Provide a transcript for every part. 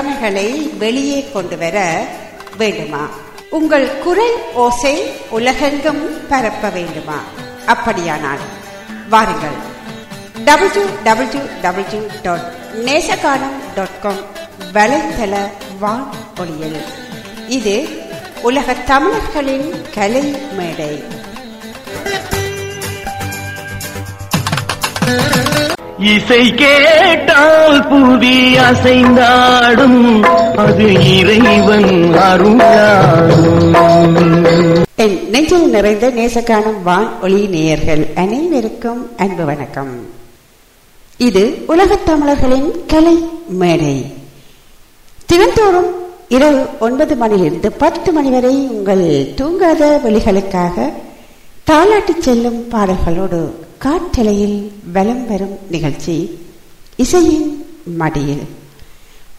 திறமைகளை வெளியே கொண்டு வர வேண்டுமா? உங்கள் குரல் ஓசை உலகெங்கும் பரப்ப வேண்டுமா? அப்படியானால் வாருங்கள். W W W dot Nesaganam dot com வலைத்தள வான் இது உலக தமிழர்களின் கலை மேடை. இசை கேட்டால் புவி அசைந்தாடும் அது இறைவன் அருளாடும் என் நெஞ்சில் நிறைந்த நேசகானம் வான் ஒளி நேயர்கள் அனைவருக்கும் அன்பு வணக்கம். இது உலகத் தமிழர்களின் கலை மேடை. தினந்தோறும் இரவு ஒன்பது மணியிலிருந்து பத்து மணி வரை உங்கள் தூங்காத வழிகளுக்காக தாலாட்டி செல்லும் பாடல்களோடு காற்றலையில் வலம் வரும் நிகழ்ச்சி இசையின் மடியில்.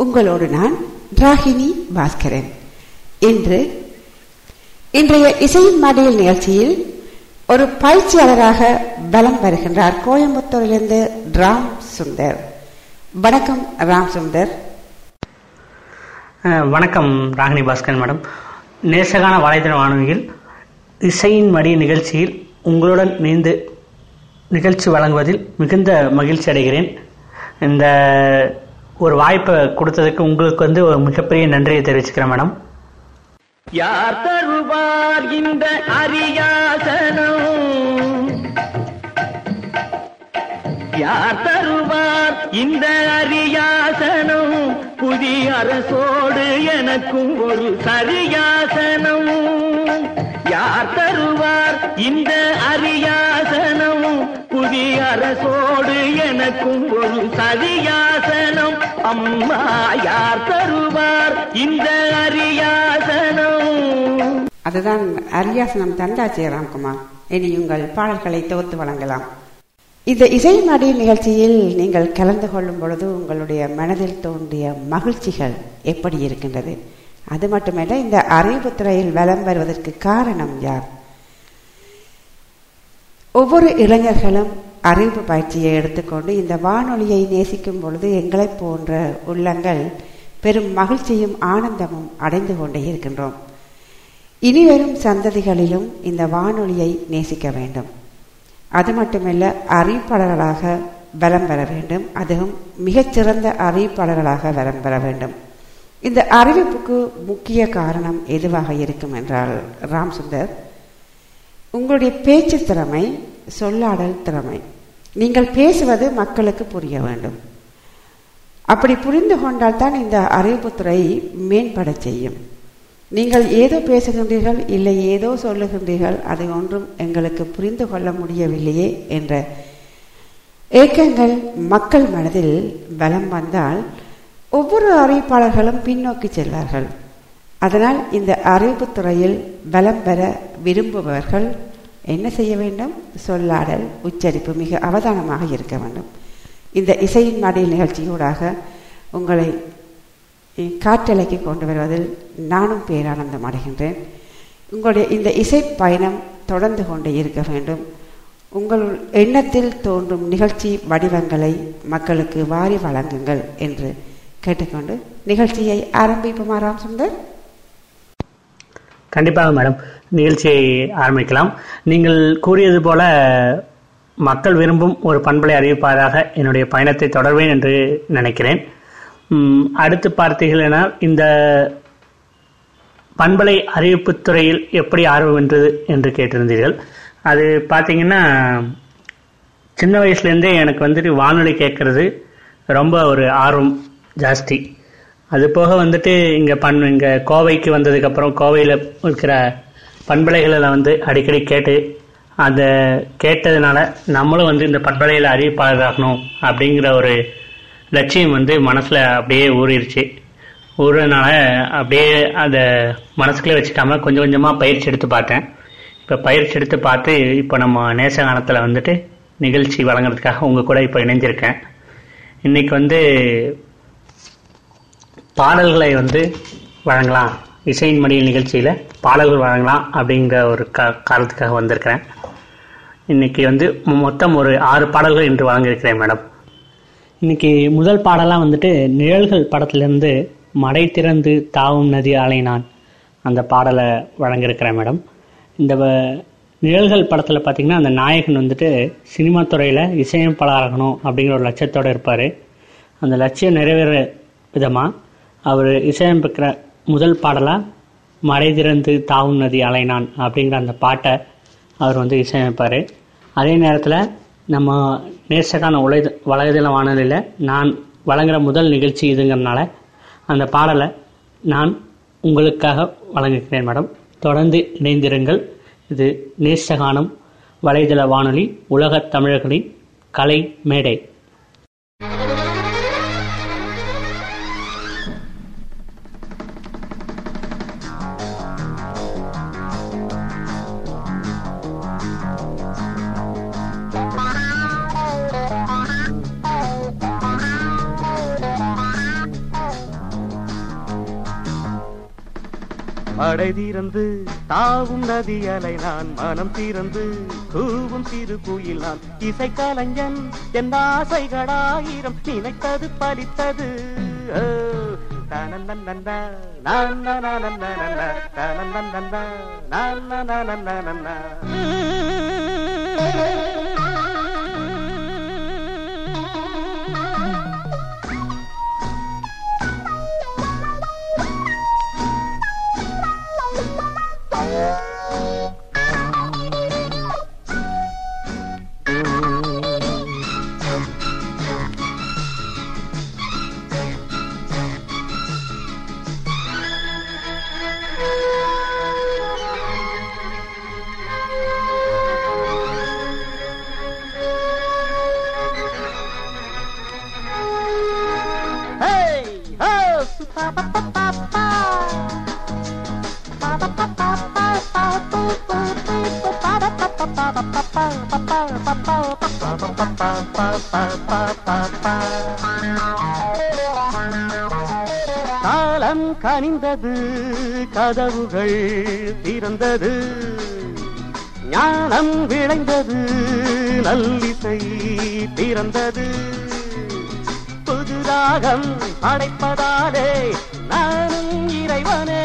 உங்களோடு நான் ராகினி பாஸ்கரன். இன்று இன்றைய இசையின் மடியில் நிகழ்ச்சியில் ஒரு பயிற்சியாளராக வலம் வருகின்றார் கோயம்புத்தூரிலிருந்து ராம் சுந்தர். வணக்கம் ராம் சுந்தர். வணக்கம் ராகினி பாஸ்கர் மேடம். நேசகான வலைதள வானொலியில் இசையின் மடி நிகழ்ச்சியில் உங்களுடன் இணைந்து நிகழ்ச்சி வழங்குவதில் மிகுந்த மகிழ்ச்சி அடைகிறேன். இந்த ஒரு வாய்ப்பை கொடுத்ததுக்கு உங்களுக்கு வந்து ஒரு மிகப்பெரிய நன்றியை தெரிவிச்சுக்கிறேன் மேடம். யார் தருவார் இந்த அரியாசனம்? யார் தருவார் இந்த அரியாசனம்? புதிய அரசோடு எனக்கும் ஒரு சரியாசனம். யார் தருவார் இந்த அரியா அரசோடு எனக்கும் ஒரு சரியாசனம் அம்மா யார் தருவார் இந்த அரியாசனம்? அதுதான் அரியாசனம் தந்தாச்சி ராம்குமார் இனி உங்கள் பாடல்களை தொகுத்து வழங்கலாம். இந்த இசை மடி நிகழ்ச்சியில் நீங்கள் கலந்து கொள்ளும் பொழுது உங்களுடைய மனதில் தோன்றிய மகிழ்ச்சிகள் எப்படி இருக்கின்றது? அது மட்டுமல்ல இந்த அறிவு துறையில் வலம் வருவதற்கு காரணம் யார்? ஒவ்வொரு இளைஞர்களும் அறிவு பயிற்சியை எடுத்துக்கொண்டு இந்த வானொலியை நேசிக்கும் பொழுது எங்களைப் போன்ற உள்ளங்கள் பெரும் மகிழ்ச்சியும் ஆனந்தமும் அடைந்து கொண்டே இருக்கின்றோம். இனிவரும் சந்ததிகளிலும் இந்த வானொலியை நேசிக்க வேண்டும். அது மட்டுமல்ல அறிவிப்பாளர்களாக பலம் பெற வேண்டும். அதுவும் மிகச்சிறந்த அறிவிப்பாளர்களாக வரம் பெற வேண்டும். இந்த அறிவிப்புக்கு முக்கிய காரணம் எதுவாக இருக்கும் என்றால் ராம் சுந்தர் உங்களுடைய பேச்சு திறமை சொல்லாடல் திறமை நீங்கள் பேசுவது மக்களுக்கு புரிய வேண்டும். அப்படி புரிந்து கொண்டால் தான் இந்த அறிவிப்புத்துறை மேம்பட செய்யும். நீங்கள் ஏதோ பேசுகின்றீர்கள் இல்லை ஏதோ சொல்லுகின்றீர்கள் அதை ஒன்றும் எங்களுக்கு புரிந்து கொள்ள முடியவில்லையே என்ற ஏக்கங்கள் மக்கள் மனதில் பலம் வந்தால் ஒவ்வொரு அறிவிப்பாளர்களும் பின்னோக்கி செல்வார்கள். அதனால் இந்த அறிவுத்துறையில் துறையில் பலம் பெற விரும்புபவர்கள் என்ன செய்ய வேண்டும்? சொல்லாடல் உச்சரிப்பு மிக அவதானமாக இருக்க வேண்டும். இந்த இசையின் மடியில் நிகழ்ச்சியூடாக உங்களை காற்றலைக்கு கொண்டு வருவதில் நானும் பேரானந்தம் அடைகின்றேன். உங்களுடைய இந்த இசை பயணம் தொடர்ந்து கொண்டே இருக்க வேண்டும். உங்கள் எண்ணத்தில் தோன்றும் நிகழ்ச்சி வடிவங்களை மக்களுக்கு வாரி வழங்குங்கள் என்று கேட்டுக்கொண்டு நிகழ்ச்சியை ஆரம்பிப்போமாராம் சுந்தர் கண்டிப்பாக மேடம் நிகழ்ச்சியை ஆரம்பிக்கலாம். நீங்கள் கூறியது போல மக்கள் விரும்பும் ஒரு பண்பலை அறிவிப்பதாக என்னுடைய பயணத்தை தொடர்வேன் என்று நினைக்கிறேன். அடுத்து பார்த்தீர்கள்னா இந்த பண்பலை அறிவிப்பு துறையில் எப்படி ஆர்வம் என்றது என்று கேட்டிருந்தீர்கள். அது பார்த்தீங்கன்னா சின்ன வயசுலேருந்தே எனக்கு வந்துட்டு வானொலி கேட்கறது ரொம்ப ஒரு ஆர்வம் ஜாஸ்தி. அது போக வந்துட்டு இங்கே பண் இங்கே கோவைக்கு வந்ததுக்கப்புறம் கோவையில் இருக்கிற பண்பலைகளில் வந்து அடிக்கடி கேட்டு அதை கேட்டதுனால நம்மளும் வந்து இந்த பண்பலையில் அறிவிப்பாளராகணும் அப்படிங்கிற ஒரு லட்சியம் வந்து மனசில் அப்படியே ஊறிடுச்சு ஊறுறதுனால அப்படியே அதை மனசுக்குள்ளே வச்சுக்காம கொஞ்சம் கொஞ்சமாக பயிற்சி எடுத்து பார்த்தேன். இப்போ பயிற்சி எடுத்து பார்த்து இப்போ நம்ம நேசகானத்தில் வந்துட்டு நிகழ்ச்சி வழங்குறதுக்காக உங்கள் கூட இப்போ இணைஞ்சிருக்கேன். இன்றைக்கி வந்து பாடல்களை வந்து வழங்கலாம். இசையின் மடியில் நிகழ்ச்சியில் பாடல்கள் வழங்கலாம் அப்படிங்கிற ஒரு கா காரணத்துக்காக வந்திருக்கிறேன். இன்னைக்கு வந்து மொத்தம் ஒரு ஆறு பாடல்கள் இன்று வழங்கியிருக்கிறேன் மேடம். இன்னைக்கு முதல் பாடலாம் வந்துட்டு நிழல்கள் படத்திலேருந்து மடை திறந்து தாவும் நதி அலைனான் அந்த பாடலை வழங்கியிருக்கிறேன் மேடம். இந்த வ- நிழல்கள் படத்தில் பார்த்திங்கன்னா அந்த நாயகன் வந்துட்டு சினிமா துறையில் இசையமைப்பாளராகணும் அப்படிங்கிற ஒரு லட்சியத்தோடு இருப்பார். அந்த லட்சியம் நிறைவேற விதமாக அவர் இசையமைக்கிற முதல் பாடலாக மடை திறந்து தாவும் நதி அலைனான் அப்படிங்கிற அந்த பாட்டை அவர் வந்து இசையமைப்பார். அதே நேரத்தில் நம்ம நேசக்கான உலை வலைதள வானொலியில் நான் வழங்குற முதல் நிகழ்ச்சி இதுங்கிறனால அந்த பாடலை நான் உங்களுக்காக வழங்குகிறேன் மேடம். தொடர்ந்து இணைந்திருங்கள். இது நேசகானம் வலைதள வானொலி உலகத் தமிழர்களின் கலை மேடை மடை தீரந்து தாவும் நதி அலை நான் மனம் தீரந்து கூவும் சிறு குயில் நான் இசை கலைஞன் என் ஆசைகளாயிரம் நினைத்தது பலித்தது. நான் கனிந்தது கதவுகள் திறந்தது ஞானம் விளைந்தது நல்லிசை பிறந்தது புது ராகம் படைப்பதாலே நானும் இறைவனே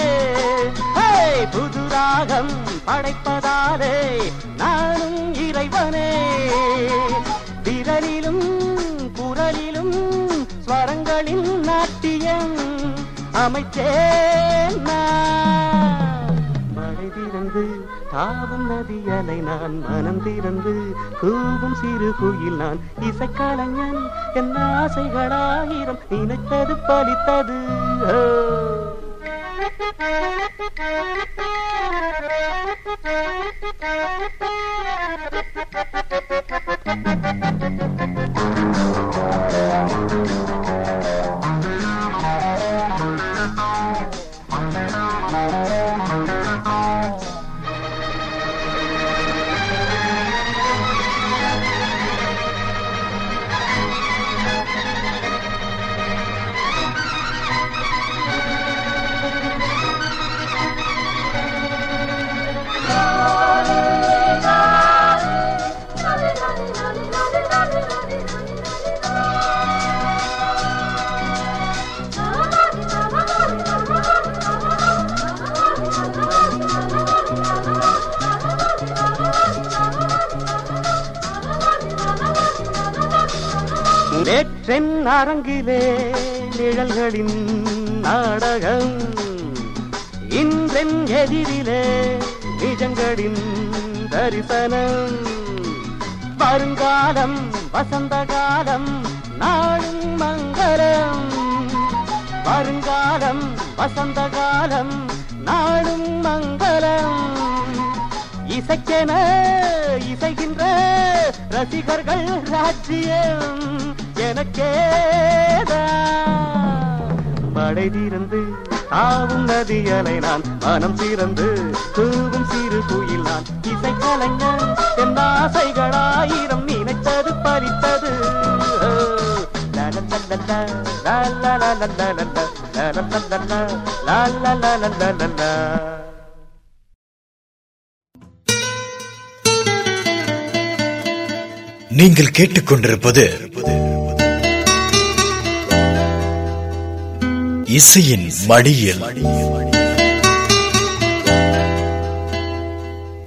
ஹே! புது ராகம் படைப்பதாலே நானும் இறைவனே அமைச்சேன் மழை திறந்து தாவும் நதியலை நான் மனம் திறந்து கூவும் சிறு குயில் நான் இசைக்கலைஞன். என் ஆசைகளாயிரம் நினைத்தது பலித்தது. Thank you. அரங்கிலே நிழல்களின் நாடகம். இன்றென் எதிரிலே நிஜங்களின் தரிசனம். வருங்காலம் வசந்த காலம் நாளும் மங்களம். வருங்காலம் வசந்த காலம் நாளும் மங்களம். இசைக்கென இசைகின்ற ரசிகர்கள் ராஜ்யம். எனக்கேதா மழை தீர்ந்து ஆவும் நதியலை நான் மனம் தீர்ந்து தூவும் சிறு குயில் நான் இசை கலைஞன் என் ஆசைகளாயிரம் நினைத்தது பறித்தது நீங்கள் கேட்டுக்கொண்டிருப்பது இசையின் மடியில்.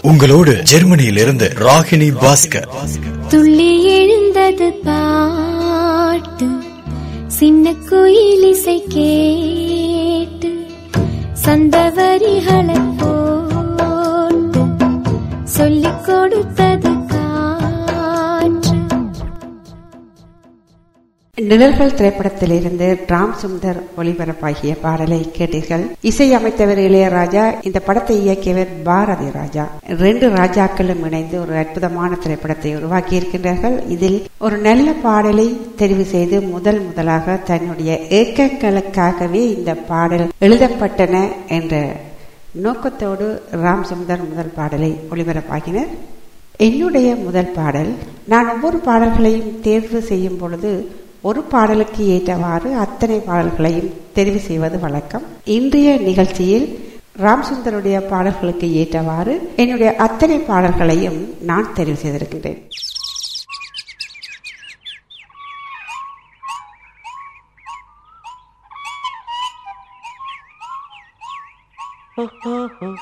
உங்களோடு ஜெர்மனியில் இருந்து ராகினி பாஸ்கர். துள்ளி எழுந்தது பாட்டு சின்ன குயில் இசை கேட்டு சந்தவரிகளை போட்டு சொல்லிக் கொடுத்தது நிழல்கள் திரைப்படத்திலிருந்து ராம் சுந்தர் ஒளிபரப்பாகிய பாடலை கேட்டீர்கள். இசையமைத்தவர் இளையராஜா இந்த படத்தை இயக்கியவர் பாரதி ராஜா. ரெண்டு ராஜாக்களும் இணைந்து ஒரு அற்புதமான திரைப்படத்தை உருவாக்கி இருக்கின்றார்கள் இதில் ஒரு நல்ல பாடலை தெரிவு செய்து முதல் முதலாக தன்னுடைய ஏக்கங்களுக்காகவே இந்த பாடல் எழுதப்பட்டன என்ற நோக்கத்தோடு ராம் சுந்தர் முதல் பாடலை ஒளிபரப்பாகினர். என்னுடைய முதல் பாடல் நான் ஒவ்வொரு பாடல்களையும் தேர்வு செய்யும் பொழுது ஒரு பாடலுக்கு ஏற்றவாறு அத்தனை பாடல்களையும் தெரிவு செய்வது வழக்கம். இன்றைய நிகழ்ச்சியில் ராம்சுந்தருடைய பாடல்களுக்கு ஏற்றவாறு என்னுடைய அத்தனை பாடல்களையும் நான் தெரிவு செய்திருக்கின்றேன்.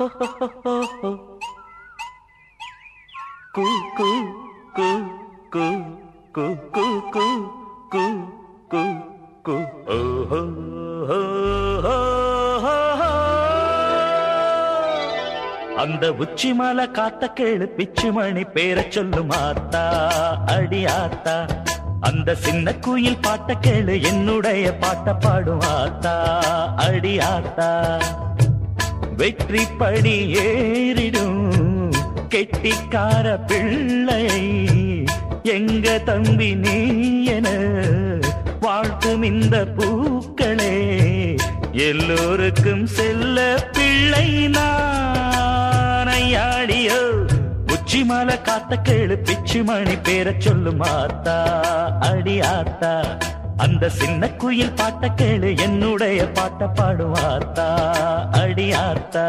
Oh, oh, oh, கு கு கு கு கு கு கு கூ ஹோ, ஹோ, அந்த உச்சி மலை காத்த கேளு பிச்சு மணி பேர சொல்லும் ஆத்தா அடி ஆத்தா. அந்த சின்ன குயில் பாட்ட கேளு என்னுடைய பாட்ட பாடும் ஆத்தா அடி ஆத்தா. வெற்றி படி ஏறிடும். கெட்டிக்கார பிள்ளை. எங்க தம்பி நீ என வாழ்த்தும் இந்த பூக்களே. எல்லோருக்கும் செல்ல பிள்ளை நானையாடியோ உச்சி மலை காத்த கேளு பிச்சு மணி பேர சொல்லு மாத்தா அடி ஆத்தா. அந்த சின்ன குயில் பாட்ட கேளு என்னுடைய பாட்ட பாடுவாத்தா அடி ஆத்தா.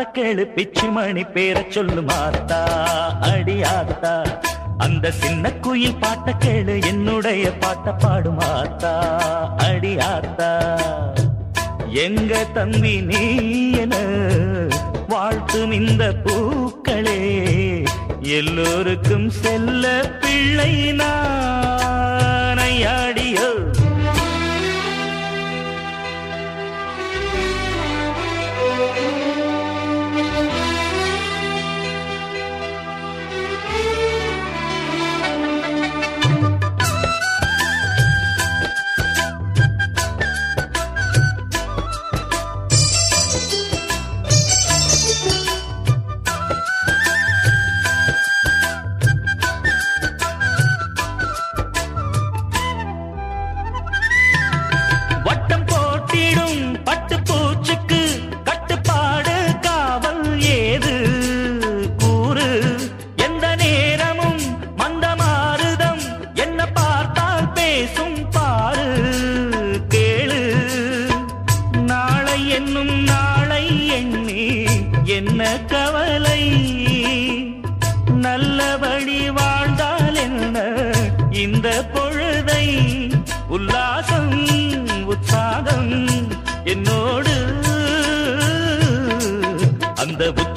மலை கேளு பிச்சு மணி பேர சொல்லு மாத்தா அடி அந்த சின்ன குயில் பாட்ட கேளு என்னுடைய பாட்ட பாடு மாத்தா அடி ஆத்தா எங்க தம்பி நீ என வாழ்த்தும் இந்த பூக்களே எல்லோருக்கும் செல்ல பிள்ளை நான்.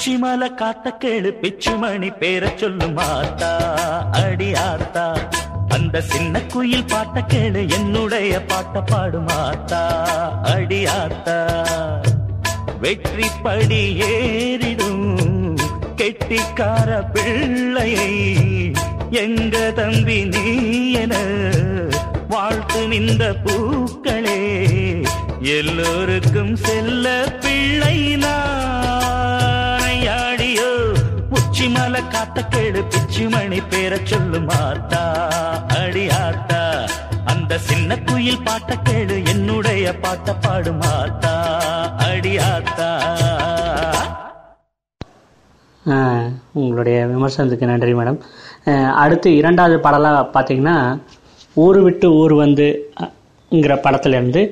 உச்சி மலை காத்த கேளு பிச்சுமணி பேர சொல்லு மாத்தா அடி ஆத்தா. அந்த சின்ன குயில் பாட்ட கேளு என்னுடைய பாட்ட பாடு மாத்தா அடி ஆத்தா. வெற்றி படி ஏறிடும் கெட்டிக்கார பிள்ளையை எங்க தம்பி நீ என வாழ்த்து நின்ற பூக்களே எல்லோருக்கும் செல்ல பிள்ளை நான். உச்சி மலை காத்த கேளு பிச்சு மணி பேர சொல்லு மாத்தா அடி ஆத்தா. அந்த சின்ன குயில் பாட்ட கேளு என்னுடைய பாட்ட பாடு மாத்தா அடி ஆத்தா. ஆஹ், உங்களுடைய விமர்சனத்துக்கு நன்றி மேடம். அடுத்து இரண்டாவது பாடலாக பார்த்தீங்கன்னா ஊர் விட்டு ஊர் வந்துங்கிற படத்துலேருந்து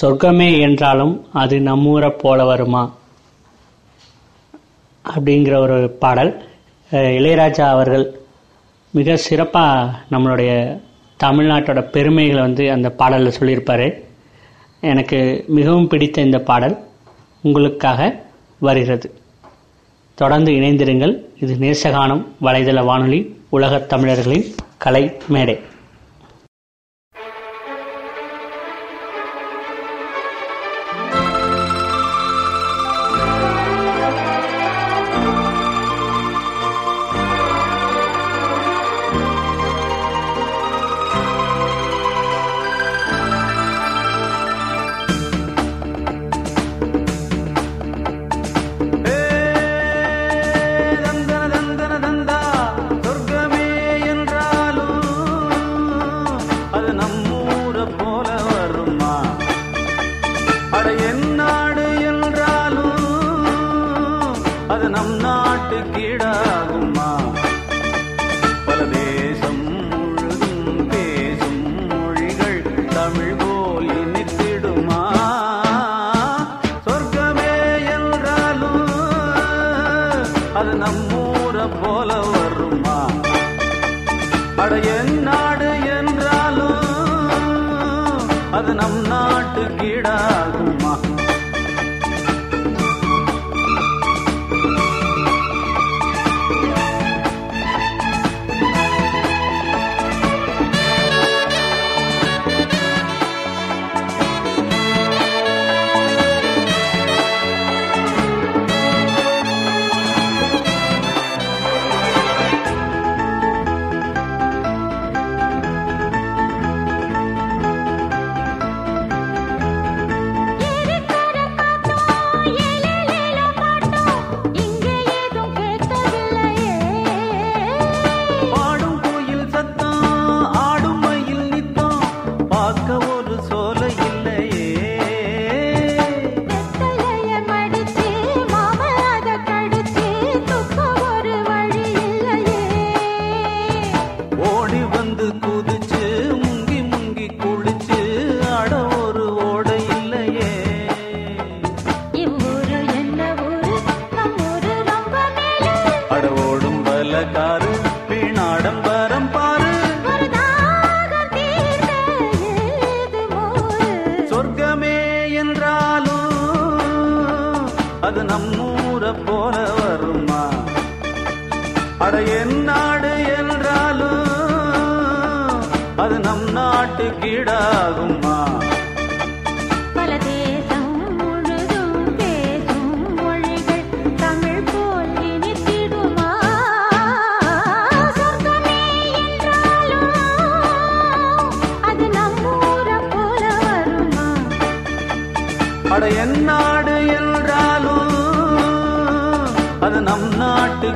சொர்க்கமே என்றாலும் அது நம்மூரை போல வருமா? அப்படிங்கிற ஒரு பாடல். இளையராஜா அவர்கள் மிக சிறப்பாக நம்மளுடைய தமிழ்நாட்டோட பெருமைகளை வந்து அந்த பாடலில் சொல்லியிருப்பார். எனக்கு மிகவும் பிடித்த இந்த பாடல் உங்களுக்காக வருகிறது. தொடர்ந்து இணைந்திருங்கள். இது நேசகானம் வலைதள வானொலி உலகத் தமிழர்களின் கலை மேடை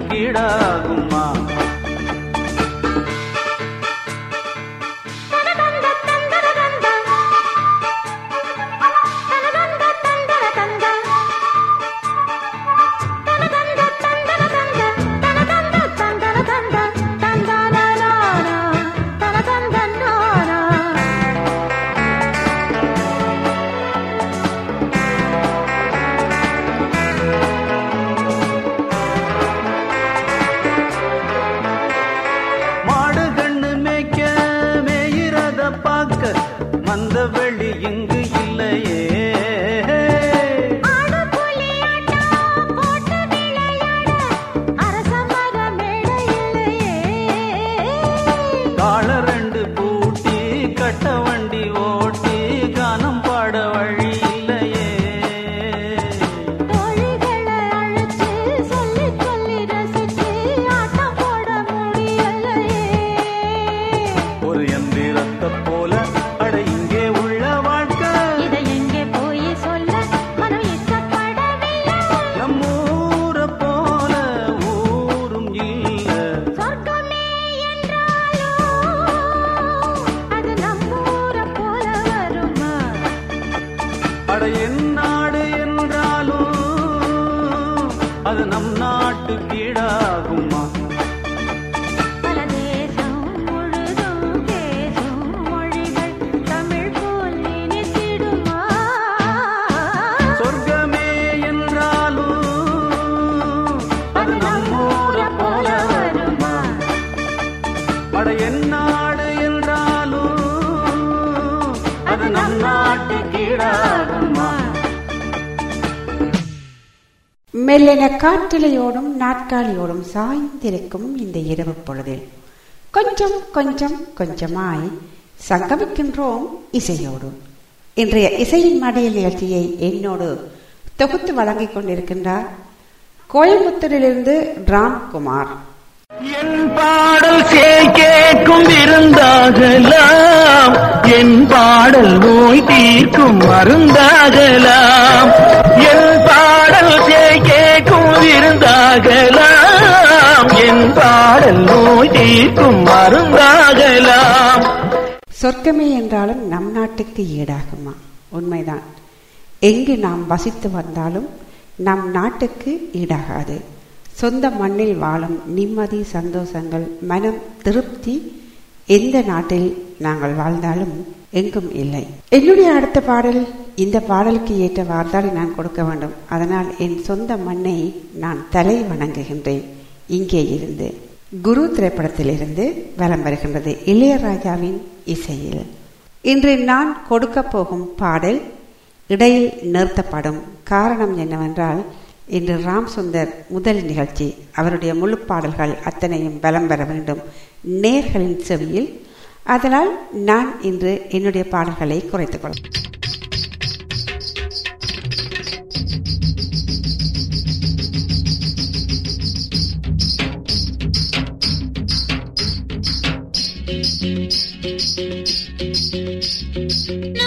கீழாகும். மெல்லென காற்றிலையோடும் நாற்காலியோடும் சாய்ந்திருக்கும் இந்த இரவு பொழுதில் கொஞ்சம் கொஞ்சம் கொஞ்சமாய் சங்கமிக்கின்றோம் இசையோடு. இன்றைய இசையின் மடையில் நிகழ்ச்சியை என்னோடு தொகுத்து வழங்கிக் கொண்டிருக்கின்றார் கோயம்புத்தூரிலிருந்து ராம்குமார். என் பாடல் சேய் கேட்கும் விருந்தாகலாம். என் பாடல் நோய் தீர்க்கும் மருந்தாகலாம். என் பாடல் சேய் கேட்கும் விருந்தாகலாம். என் பாடல் நோய் தீர்க்கும் மருந்தாகலாம். சொர்க்கமே என்றாலும் நம் நாட்டுக்கு ஈடாகுமா? உண்மைதான். எங்கு நாம் வசித்து வந்தாலும் நம் நாட்டுக்கு ஈடாகாது. சொந்த மண்ணில் வாழும் நிம்மதி சந்தோஷங்கள் மனம் திருப்தி எந்த நாட்டில் நாங்கள் வாழ்ந்தாலும் எங்கும் இல்லை. என்னுடைய அடுத்த பாடல் இந்த பாடலுக்கு ஏற்ற வார்த்தாலை நான் கொடுக்க வேண்டும். அதனால் என் சொந்த மண்ணை நான் தலை வணங்குகின்றேன். இங்கே இருந்து குரு திரைப்படத்திலிருந்து வலம் வருகின்றது இளையராஜாவின் இசையில். இன்று நான் கொடுக்க போகும் பாடல் இடையில் நிறுத்தப்படும் காரணம் என்னவென்றால் இன்று ராம் சுந்தர் முதல் நிகழ்ச்சி. அவருடைய முழு பாடல்கள் அத்தனையும் பலம் பெற வேண்டும். நேர்களின் செவியில். அதனால் நான் இன்று என்னுடைய பாடல்களை குறைத்துக் கொள்ள நான்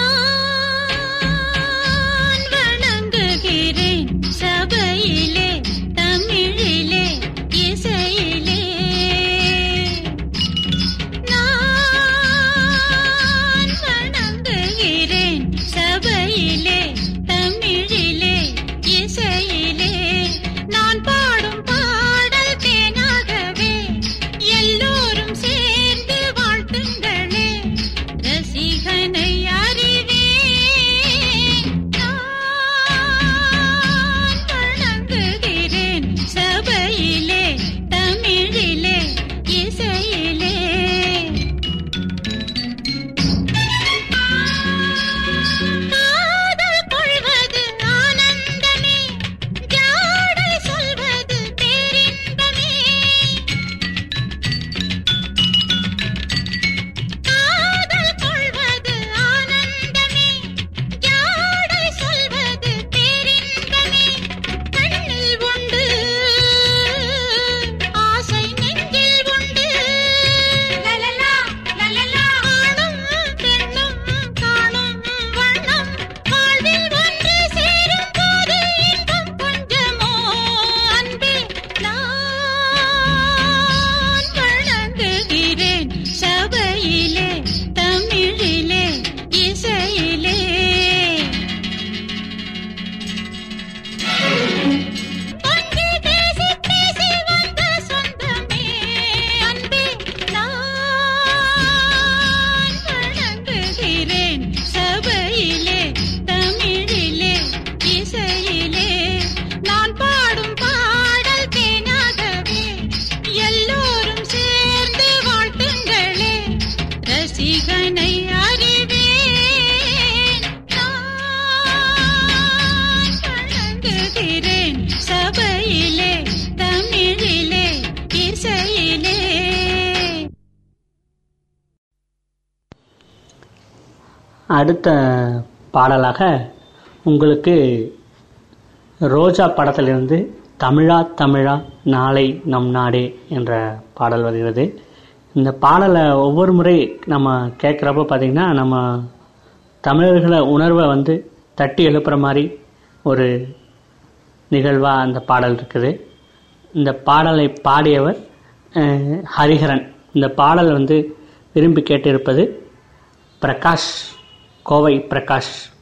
அடுத்த பாடலாக உங்களுக்கு ரோஜா படத்திலிருந்து தமிழா தமிழா நாளை நம் நாடே என்ற பாடல் வருகிறது. இந்த பாடலை ஒவ்வொரு முறை நம்ம கேட்குறப்போ பார்த்திங்கன்னா நம்ம தமிழர்களை உணர்வை வந்து தட்டி எழுப்புற மாதிரி ஒரு நிகழ்வாக அந்த பாடல் இருக்குது. இந்த பாடலை பாடியவர் ஹரிஹரன். இந்த பாடல் வந்து விரும்பி கேட்டிருப்பது பிரகாஷ் கோவை பிரகாஷ்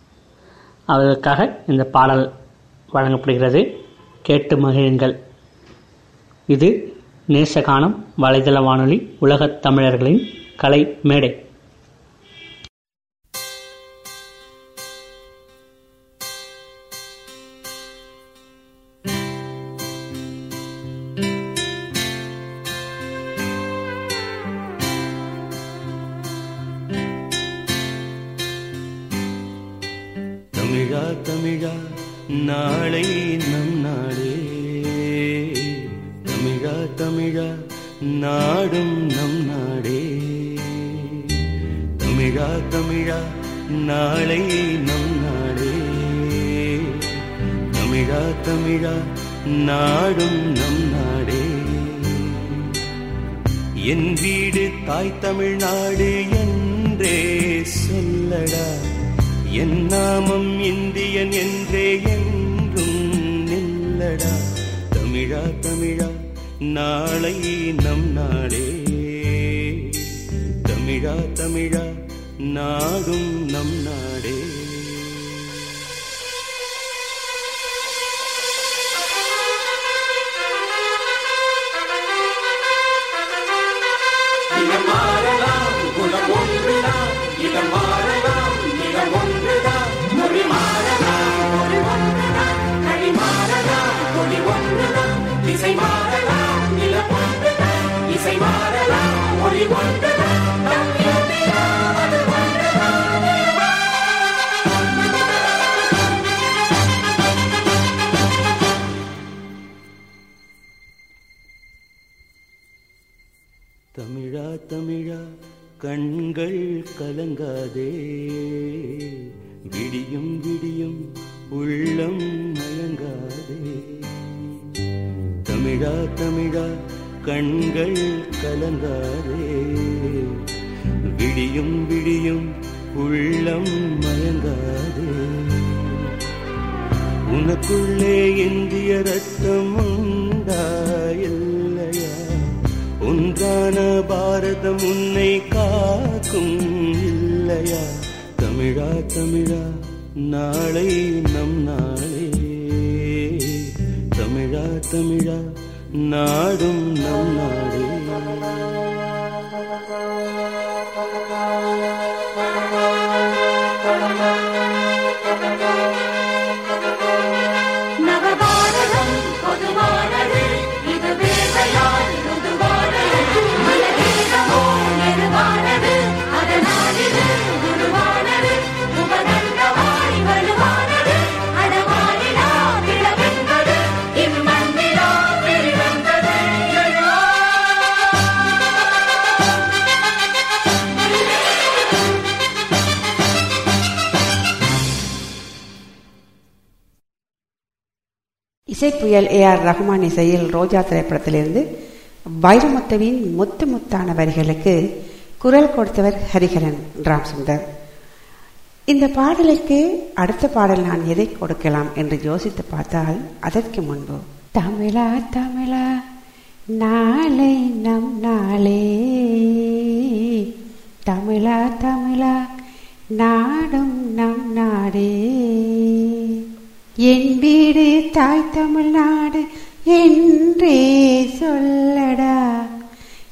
அவர்களுக்காக இந்த பாடல் வழங்கப்படுகிறது. கேட்டு மகிழுங்கள். இது நேசகானம் வலைதள வானொலி உலகத் தமிழர்களின் கலை மேடை விடியும் விடியும் உள்ளம் மயங்காதே. தமிழா தமிழா கண்கள் கலங்காதே. விடியும் விடியும் உள்ளம் மயங்காதே. உனக்குள்ளே இந்திய ரத்தம் உண்டா இல்லையா? ஒன்றான பாரதம் உன்னை காக்கும் இல்லையா? தமிழா தமிழா நாளை நம் நாளே. தமிழா தமிழா நாடும் நம் நாடே நவபாரதம் இசைப்புயல் ஏ ஆர் ரஹ்மான் இசையில் ரோஜா திரைப்படத்திலிருந்து வைரமுத்துவின் முத்து முத்தான வரிகளுக்கு குரல் கொடுத்தவர் ஹரிஹரன் ராம் சுந்தர் இந்த பாடலுக்கு அடுத்த பாடல் நான் எதை கொடுக்கலாம் என்று யோசித்து பார்த்தால் அதற்கு முன்பு தமிழா தமிழா நாளை நம் நாளே. தமிழா தமிழா நாடும் நம் நாடே. என் வீடு தாய் தமிழ்நாடு என்றே சொல்லடா.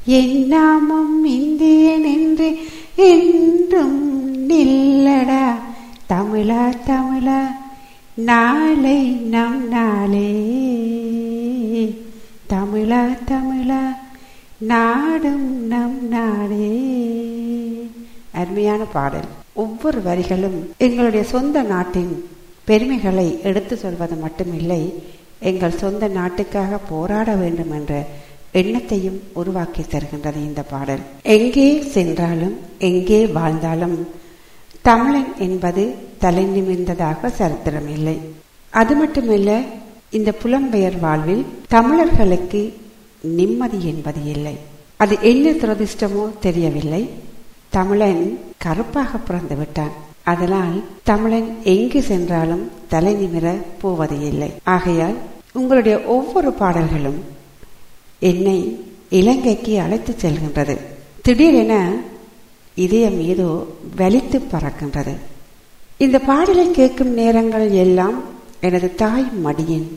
என் நாமம் இந்தியன் என்று என்றும் நில்லடா. தமிழா தமிழா நாளை நம் நாளே. தமிழா தமிழா நாடும் நம் நாடே அருமையான பாடல். ஒவ்வொரு வரிகளும் எங்களுடைய சொந்த நாட்டின் பெருமைகளை எடுத்து சொல்வது மட்டுமில்லை எங்கள் சொந்த நாட்டுக்காக போராட வேண்டும் என்ற எண்ணத்தையும் உருவாக்கி தருகின்றது இந்த பாடல். எங்கே சென்றாலும் எங்கே வாழ்ந்தாலும் தமிழன் என்பது தலை நிமிர்ந்ததாக சரித்திரம் இல்லை. அது மட்டுமல்ல இந்த புலம்பெயர் வாழ்வில் தமிழர்களுக்கு நிம்மதி என்பது இல்லை. அது என்ன துரதிர்ஷ்டமோ தெரியவில்லை. தமிழன் கருப்பாக பிறந்து விட்டான். அதனால் தமிழன் எங்கு சென்றாலும் தலை நிமிர போவது இல்லை ஆகையால் உங்களுடைய ஒவ்வொரு பாடல்களும் என்னை இலங்கைக்கு அழைத்துச் செல்கின்றது. திடீரென இதயம் ஏதோ வலித்து பறக்கின்றது. இந்த பாடலை கேட்கும் நேரங்கள் எல்லாம் எனது தாய் மடியின்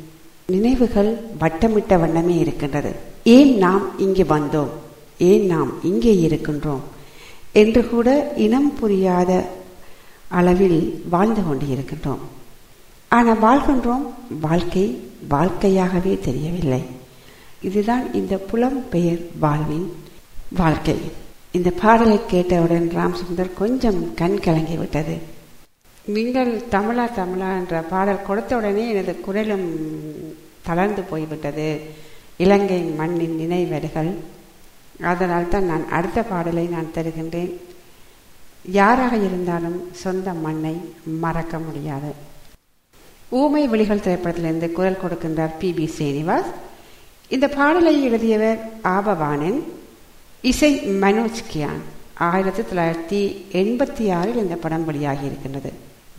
நினைவுகள் வட்டமிட்ட வண்ணமே இருக்கின்றது. ஏன் நாம் இங்கே வந்தோம்? ஏன் நாம் இங்கே இருக்கின்றோம்? என்று கூட இனம் புரியாத அளவில் வாழ்ந்து கொண்டு இருக்கின்றோம் ஆனால் வாழ்கின்றோம் வாழ்க்கை வாழ்க்கையாகவே தெரியவில்லை. இதுதான் இந்த புலம் பெயர் வாழ்வின் வாழ்க்கை. இந்த பாடலை கேட்டவுடன் ராம் சுந்தர் கொஞ்சம் கண் கலங்கி விட்டது. நீங்கள் தமிழா தமிழா என்ற பாடல் கொடுத்தவுடனே எனது குரலும் தளர்ந்து போய்விட்டது. இலங்கை மண்ணின் நினைவர்கள் அதனால் தான் நான் அடுத்த பாடலை நான் தருகின்றேன். யாராக இருந்தாலும் சொந்த மண்ணை மறக்க முடியாது. ஊமை விழிகள் திரைப்படத்திலிருந்து குரல் கொடுக்கின்றார் பி. பி ஸ்ரீனிவாஸ் இந்த பாடலை எழுதியவர் ஆபவானன் இசை மனோஜ் கியான் ஆயிரத்தி தொள்ளாயிரத்தி எண்பத்தி ஆறில் இந்த படம் வெளியாகி இருக்கின்றது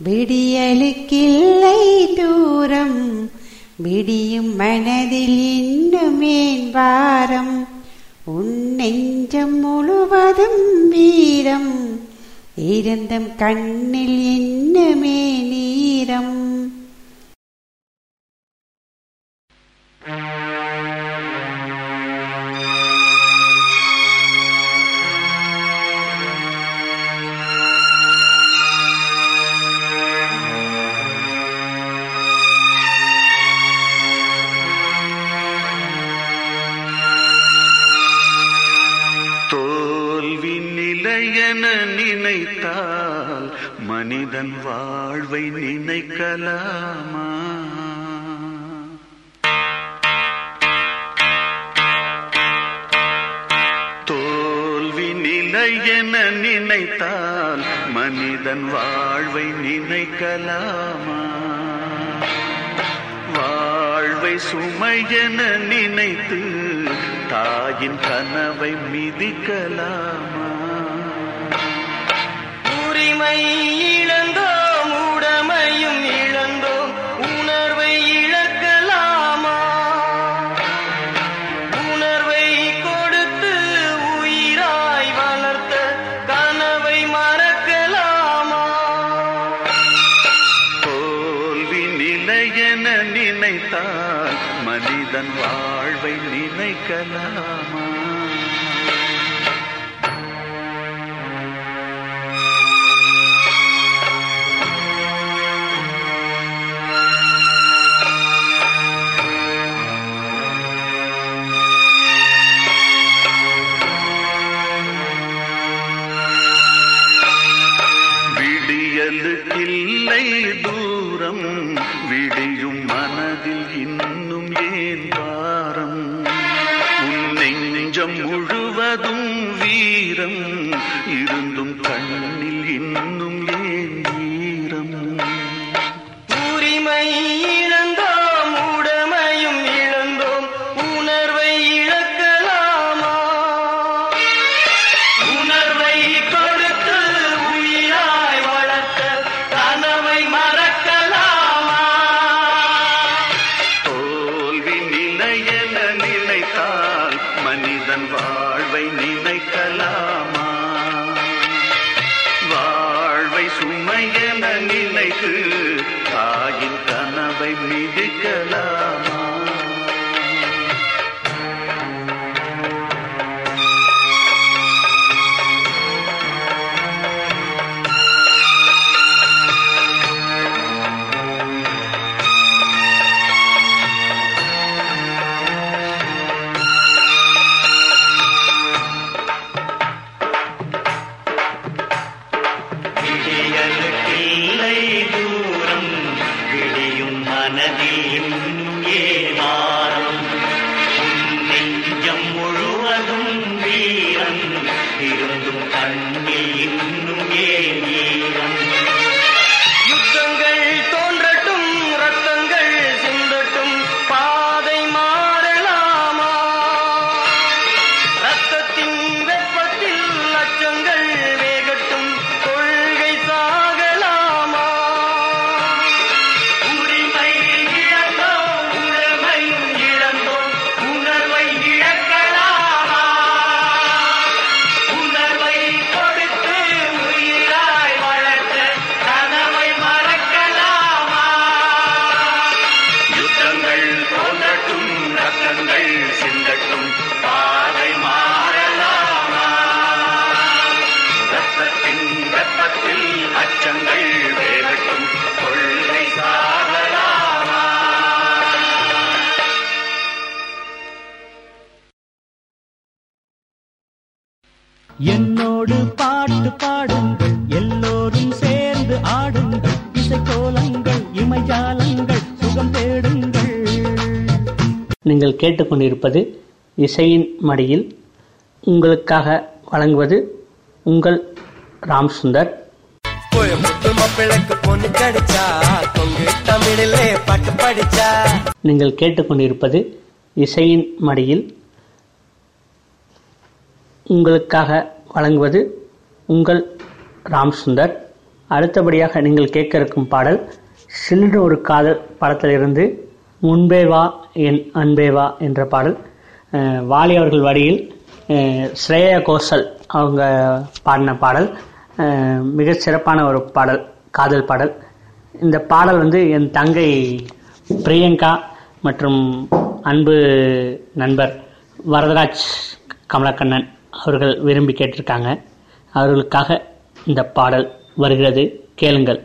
விடியலுக்கில்லை தூரம் விடியும் மனதில் இன்னும் வாரம் உன் நெஞ்சம் முழுவதும் வீரம் இருந்தும் கண்ணில் இன்னுமே நீரம். மனிதன் வாழ்வை நினைக்கலாமா? தோல்வி நிலையென நினைத்தால் மனிதன் வாழ்வை நினைக்கலாமா? வாழ்வை சுமையென நினைத்து தாயின் கனவை மிதிக்கலாமா? உரிமை கேட்டுக்கொண்டிருப்பது இசையின் மடியில் உங்களுக்காக வழங்குவது உங்கள் ராம் சுந்தர். நீங்கள் கேட்டுக்கொண்டிருப்பது இசையின் மடியில் உங்களுக்காக வழங்குவது உங்கள் ராம் சுந்தர். அடுத்தபடியாக நீங்கள் கேட்க இருக்கும் பாடல் சில்லு ஒரு காதல் படத்திலிருந்து முன்பே வா என் அன்பே வா என்ற பாடல் வாலி அவர்கள் வரியில் ஸ்ரேயா கோஷல் அவங்க பாடின பாடல் மிக சிறப்பான ஒரு பாடல் காதல் பாடல். இந்த பாடல் வந்து என் தங்கை பிரியங்கா மற்றும் அன்பு நண்பர் வரதராஜ் கமலக்கண்ணன் அவர்கள் விரும்பி கேட்டிருக்காங்க. அவர்களுக்காக இந்த பாடல் வருகிறது. கேளுங்கள்.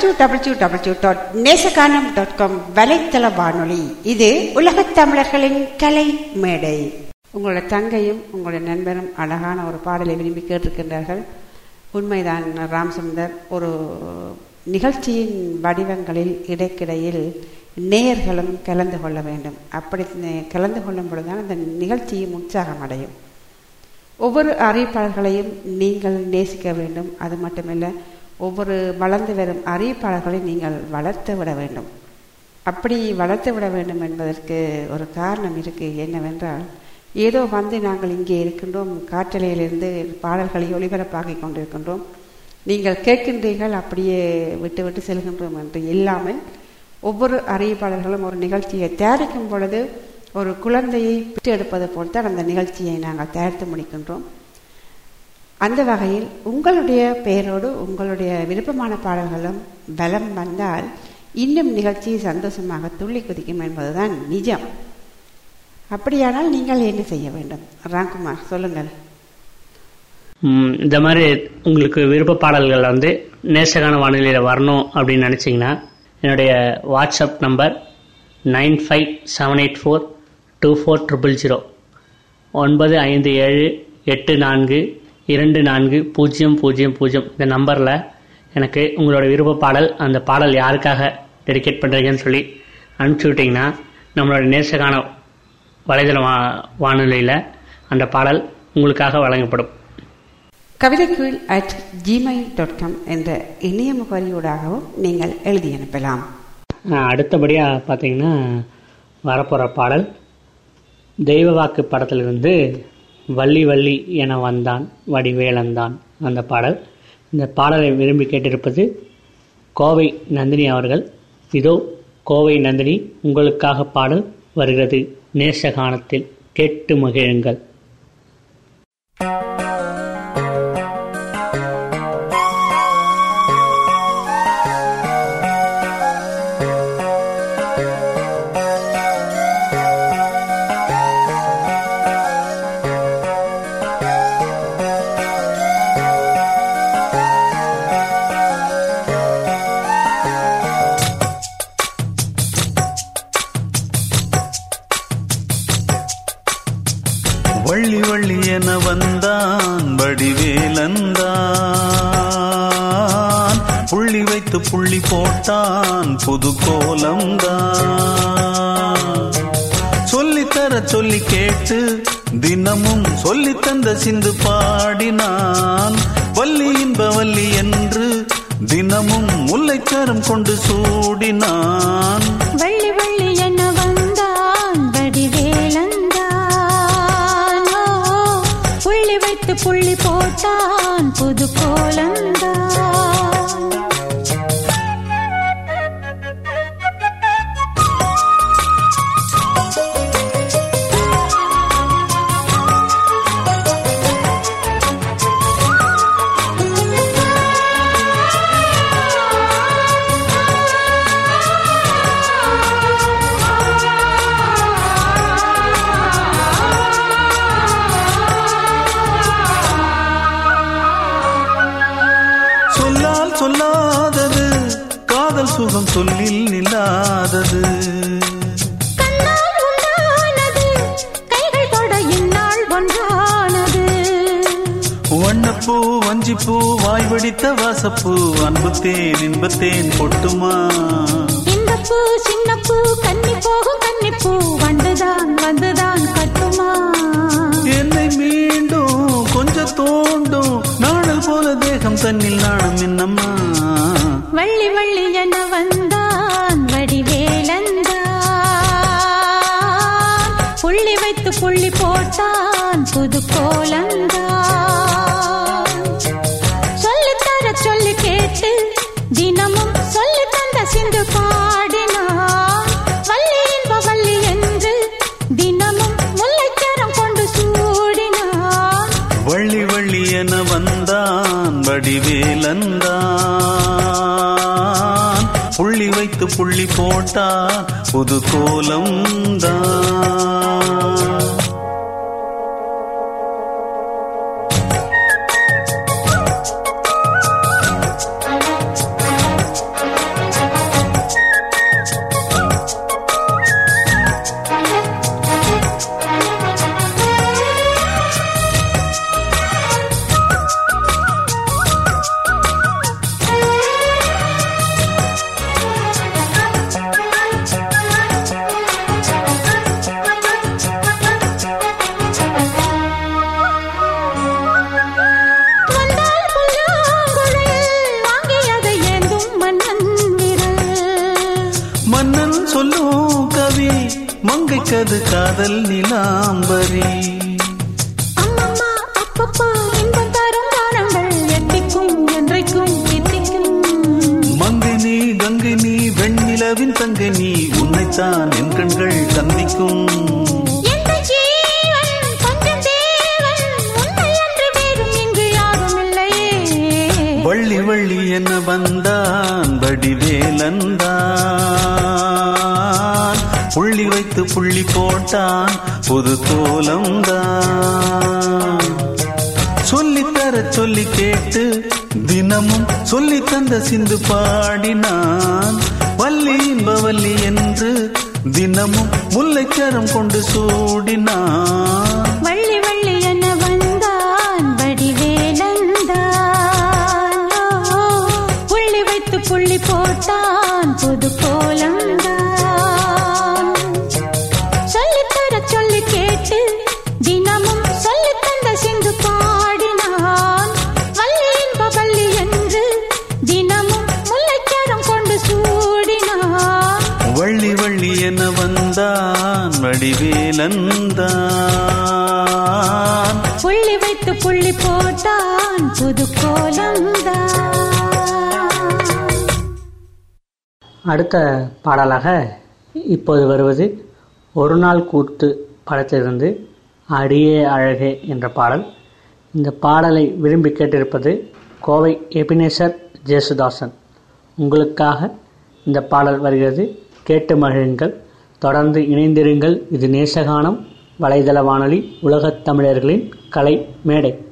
W W W dot Nesaganam dot com வலைத்தள வானொலி. இது உலகத் தமிழர்களின் கலை மேடை. உங்களோட தங்கையும் உங்களுடைய நண்பரும் அழகான ஒரு பாடலை விரும்பி கேட்டிருக்கின்றார்கள். உண்மைதான் ராம்சுந்தர். ஒரு நிகழ்ச்சியின் வடிவங்களில் இடைக்கிடையில் நேயர்களும் கலந்து கொள்ள வேண்டும். அப்படி கலந்து கொள்ளும் பொழுதுதான் அந்த நிகழ்ச்சியும் உற்சாகம் அடையும். ஒவ்வொரு அறிவிப்பாளர்களையும் நீங்கள் நேசிக்க வேண்டும். அது மட்டுமில்லை ஒவ்வொரு வளர்ந்து வரும் அறிவிப்பாளர்களை நீங்கள் வளர்த்து விட வேண்டும். அப்படி வளர்த்து விட வேண்டும் என்பதற்கு ஒரு காரணம் இருக்குது என்னவென்றால் ஏதோ வந்து நாங்கள் இங்கே இருக்கின்றோம் காற்றலையிலிருந்து பாடல்களை ஒளிபரப்பாகி கொண்டிருக்கின்றோம். நீங்கள் கேட்கின்றீர்கள் அப்படியே விட்டு விட்டு செல்கின்றோம் என்று இல்லாமல் ஒவ்வொரு அறிவிப்பாளர்களும் ஒரு நிகழ்ச்சியை தயாரிக்கும் பொழுது ஒரு குழந்தையை பிட்டு எடுப்பது போல் தான் அந்த நிகழ்ச்சியை நாங்கள் தயாரித்து முடிக்கின்றோம். அந்த வகையில் உங்களுடைய பெயரோடு உங்களுடைய விருப்பமான பாடல்களும் பலம் வந்தால் இன்னும் நிகழ்ச்சி சந்தோஷமாக துள்ளி குதிக்கும் என்பதுதான் நிஜம். அப்படியானால் நீங்கள் என்ன செய்ய வேண்டும்? ராம்குமார் சொல்லுங்கள். இந்த மாதிரி உங்களுக்கு விருப்ப பாடல்கள் வந்து நேசகான வானிலையில் வரணும் அப்படின்னு நினச்சிங்கன்னா என்னுடைய WhatsApp number nine five seven eight four two four triple zero ஒன்பது ஐந்து ஏழு எட்டு நான்கு இரண்டு நான்கு பூஜ்ஜியம் பூஜ்ஜியம் பூஜ்ஜியம் இந்த நம்பரில் எனக்கு உங்களோட விருப்ப பாடல் அந்த பாடல் யாருக்காக டெடிகேட் பண்ணுறீங்கன்னு சொல்லி அனுப்பிச்சி விட்டிங்கன்னா நம்மளோட நேசகான வலைதள வா வானொலியில் அந்த பாடல் உங்களுக்காக வழங்கப்படும். கவிதைக்குள் அட் ஜிமெயில் டாட் காம் என்ற இணைய முகவரியூடாகவும் நீங்கள் எழுதி அனுப்பலாம். அடுத்தபடியாக பார்த்தீங்கன்னா வரப்போகிற பாடல் தெய்வ வாக்கு படத்திலிருந்து வள்ளி வள்ளி என வந்தான் வடிவேலந்தான். அந்த பாடல் இந்த பாடலை விரும்பி கேட்டிருப்பது கோவை நந்தினி அவர்கள். இதோ கோவை நந்தினி உங்களுக்காக பாடல் வருகிறது. நேசகானத்தில் கேட்டு மகிழுங்கள். சுகம் சொல்லில் நில்லாதது. வண்ணப்பூ வஞ்சிப்பூ வாய் வடித்த வாசப்பூ அன்புத்தேன் இன்பத்தேன் பொட்டுமா இந்த பூ சின்ன பூ கன்னி போகும் கன்னி பூ வந்துதான் வந்துதான் கட்டுமா? என்னை மீண்டும் கொஞ்சம் தோண்டும் நாடல் போல தேகம் தன்னில் நாணம் என்னம்மா? வள்ளி வள்ளி என வந்தான் வடிவேலந்தான். புள்ளி வைத்து புள்ளி போட்டான் புது கோலந்தான் புள்ளி போட்டான் புது கோலம்தான் மங்கைக்கது உன்னைத்தான் என் கண்கள் சந்திக்கும் வள்ளி வள்ளி என்ன வந்தான் வடிவேலந்தான். புள்ளி வைத்து புள்ளி போட்டான் புது கோலம்தான் சொல்லித்தர சொல்லி கேட்டு தினமும் சொல்லி தந்த சிந்து பாடினான். வள்ளி என்று தினமும் முல்லைச்சரம் கொண்டு சூடினான். வள்ளி வள்ளி என வந்தான் வடிவேலந்தான். புள்ளி வைத்து புள்ளி போட்டான் புது கோலம் அடுத்த பாடலாக இப்போது வருவது ஒரு நாள் கூத்து படத்திலிருந்து அடியே அழகே என்ற பாடல். இந்த பாடலை விரும்பி கேட்டிருப்பது கோவை எபினேசர் ஜேசுதாசன். உங்களுக்காக இந்த பாடல் வருகிறது. கேட்டு மகிழுங்கள். தொடர்ந்து இணைந்திருங்கள். இது நேசகானம் வலைதள வானொலி உலகத் தமிழர்களின் கலை மேடை.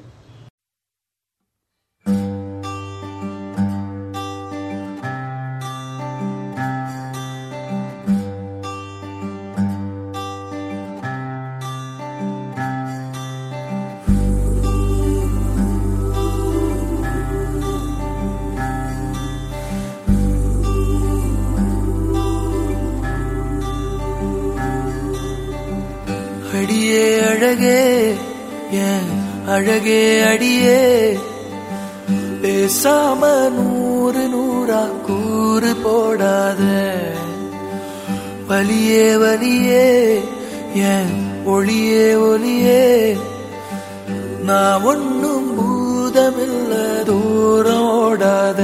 ஏன் அழகே அடியே பேசாம நூறு நூறா கூறு போடாத. வலியே வலியே என் ஒளியே ஒளியே நான் ஒன்னும் பூதமில்ல தூரம் ஓடாத.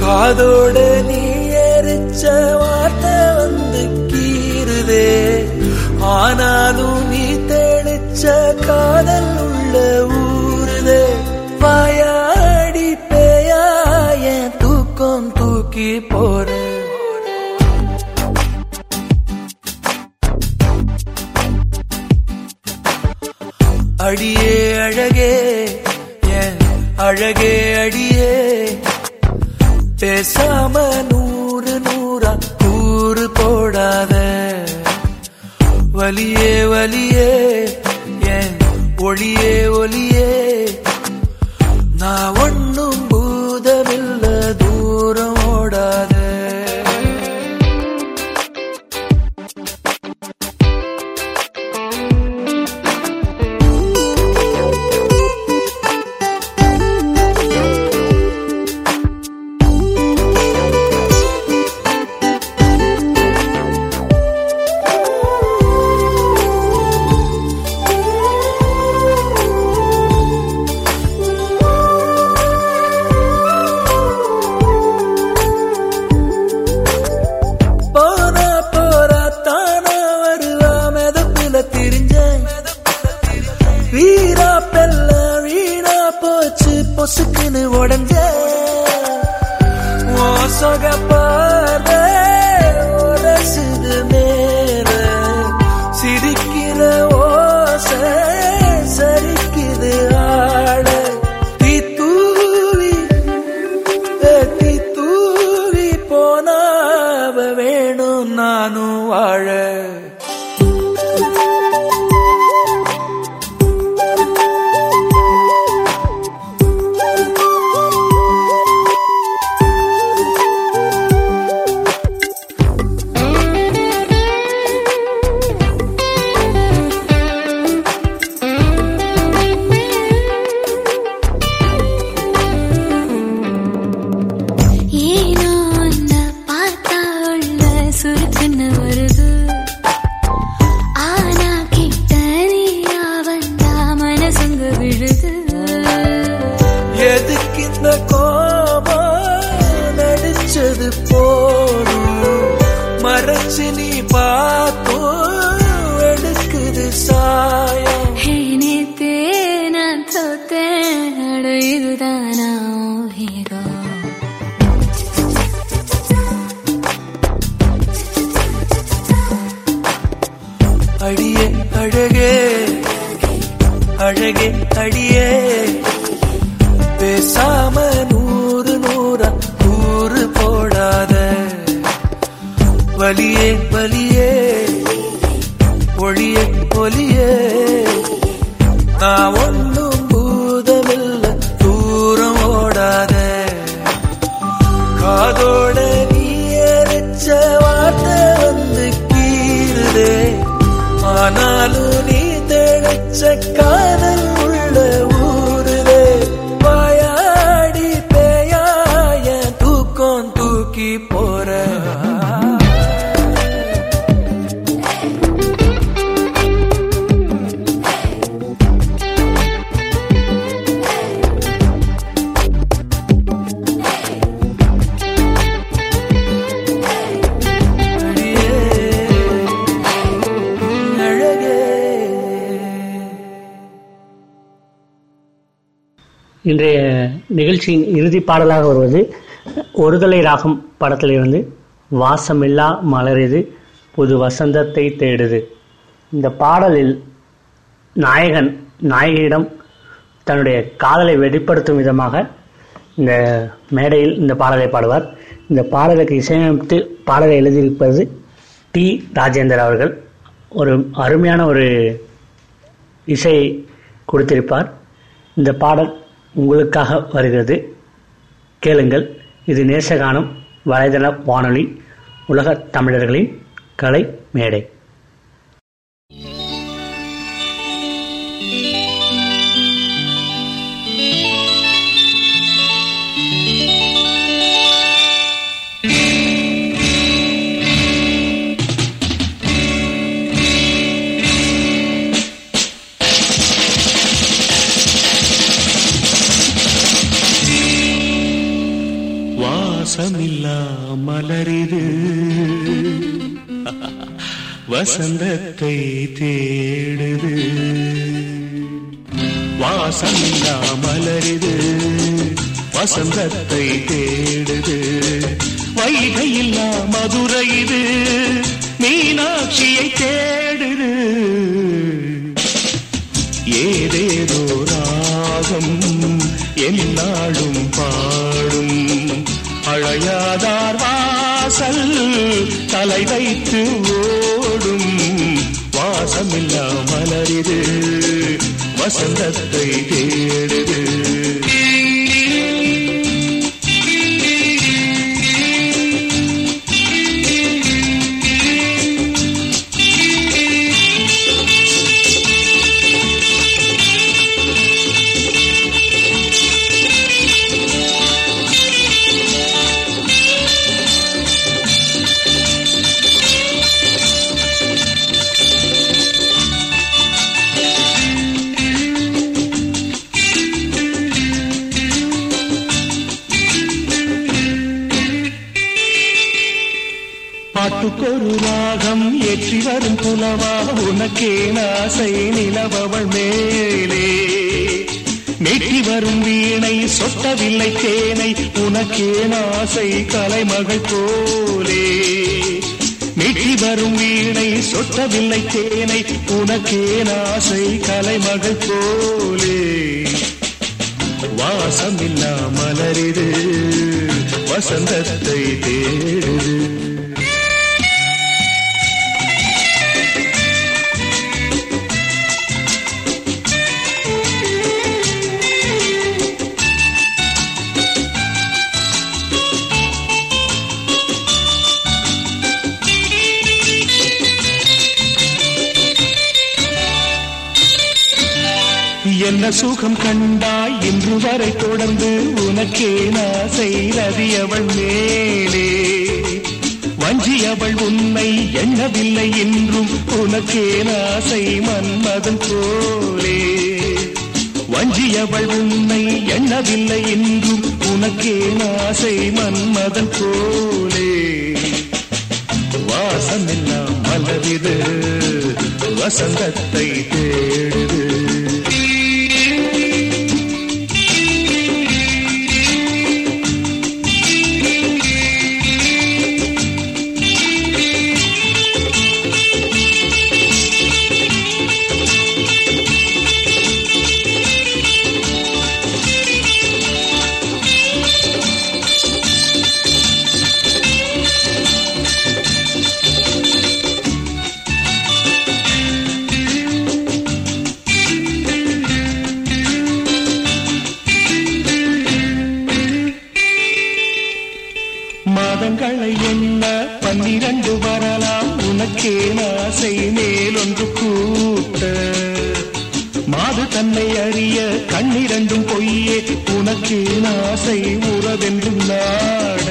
காதோட நீ எரிச்ச வார்த்தை வந்து கீறுதே ஆனாலும் நீ தெளிச்ச காதல் உள்ள ஊருதே. வாயாடி பேயா என் தூக்கம் தூக்கி போற அடியே அழகே என் அழகே அடியே. பேசாம நூறு நூறா கூறு போடாத. வலியே வலியே ஒளியே ஒளியே நானும் வாழ நிகழ்ச்சியின் இறுதி பாடலாக வருவது ஒருதலை ராகம் படத்திலிருந்து. வாசமில்லா மலரிது புது வசந்தத்தை தேடுது. இந்த பாடலில் நாயகன் நாயகியிடம் தன்னுடைய காதலை வெளிப்படுத்தும் விதமாக இந்த மேடையில் இந்த பாடலை பாடுவார். இந்த பாடலுக்கு இசையமைத்து பாடலை எழுதியிருப்பது டி. ராஜேந்தர் அவர்கள். ஒரு அருமையான ஒரு இசையை கொடுத்திருப்பார். இந்த பாடல் உங்களுக்காக வருகிறது. கேளுங்கள். இது நேசகானம் வலைதள வானொலி உலகத் தமிழர்களின் கலை மேடை வசந்தத்தை தேடுது. வாசந்தா மலருது. வசந்தத்தை தேடுது. வைகையில்லா மதுரை இது மீனாட்சியை தேடுது. ஏதேதோ ராகம் என்னாடும் பாடும். அழையாதார் வாசல் தலை வைத்து ஓடும். வாசமில்லா மலரிது வசந்தத்தை தேடுது. பாட்டுக்கொரு ராகம் ஏற்றி வரும் புலவா உனக்கே நாசை நிலவவள் மேலே. நெட்டி வரும் வீணை சொட்டவில்லை தேனை உனக்கே நாசை கலைமகள் போலே. நெட்டி வரும் வீணை சொட்டவில்லை தேனை உனக்கே நாசை கலைமகள் போலே. வாசமில்லா மலரிது வசந்தத்தை தேடுது சுகம் கண்டாய் இன்று வரை தொடர்ந்து உனக்கே நான் செய்தது அவள் மேலே? வஞ்சி அவள் உன்னை எண்ணவில்லை என்றும் உனக்கே நாசை மன்மதன் போலே. வஞ்சி அவள் உன்னை எண்ணவில்லை என்றும் உனக்கே ஆசை மன்மதன் போலே. வாசமெல்லாம் மலரிது வசந்தத்தை தேடுது. இரண்டு வரலாம். உனக்கே ஆசை மேலொன்று கூட்ட. மாது தன்னை அறிய கண்ணிரண்டும் பொய்யே. உனக்கு ஆசை உறவென்று நாட.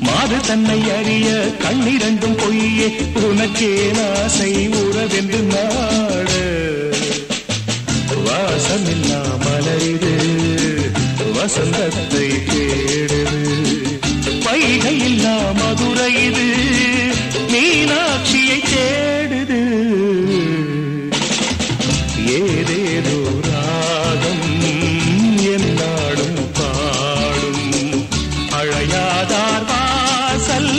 மாது தன்னை அறிய கண்ணிரண்டும் பொய்யே. உனக்கே ஆசை உறவென்று நாட. வாசமில்லா மலரிது வசந்தத்தை இது மீனாட்சியை தேடுது. ஏதேதோ ராகம் என்னாடும் பாடும். அழையாதார் வாசல்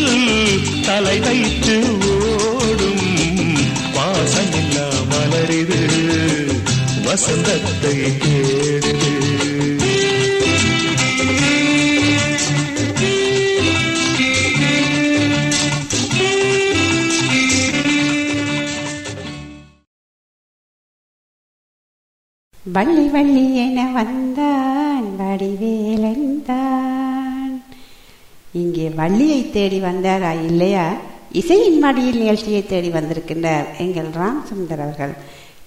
தலை வைத்து ஓடும். வாசமில்லா மலரிது வசந்தத்தை தேடுது வள்ளி வள்ளி என வந்தான் வடிவேலந்தான் இங்கே வள்ளியை தேடி வந்தாரா இல்லையா? இசையின் மடியில் நிகழ்ச்சியை தேடி வந்திருக்கின்றார் எங்கள் ராம் சுந்தர் அவர்கள்.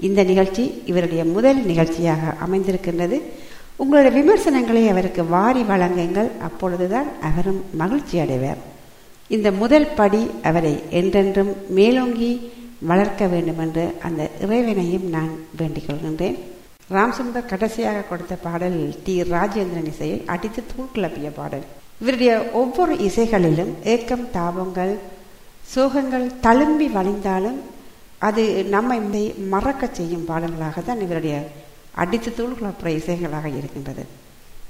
இந்த நிகழ்ச்சி இவருடைய முதல் நிகழ்ச்சியாக அமைந்திருக்கின்றது. உங்களுடைய விமர்சனங்களை அவருக்கு வாரி வழங்குங்கள். அப்பொழுதுதான் அவரும் மகிழ்ச்சி அடைவார். இந்த முதல் படி அவரை என்றென்றும் மேலோங்கி வளர்க்க வேண்டும் என்று அந்த இறைவனையும் நான் வேண்டிக் கொள்கின்றேன். ராம்சுந்தர் கடைசியாக கொடுத்த பாடல் டி. ராஜேந்திரன் இசையில் அடித்து தூள் கிளப்பிய பாடல். இவருடைய ஒவ்வொரு இசைகளிலும் ஏக்கம் தாபங்கள் சோகங்கள் தழும்பி வழிந்தாலும் அது நம்மை மறக்க செய்யும் பாடல்களாக தான் இவருடைய அடித்து தூள் கிளப்புற இசைகளாக இருக்கின்றது.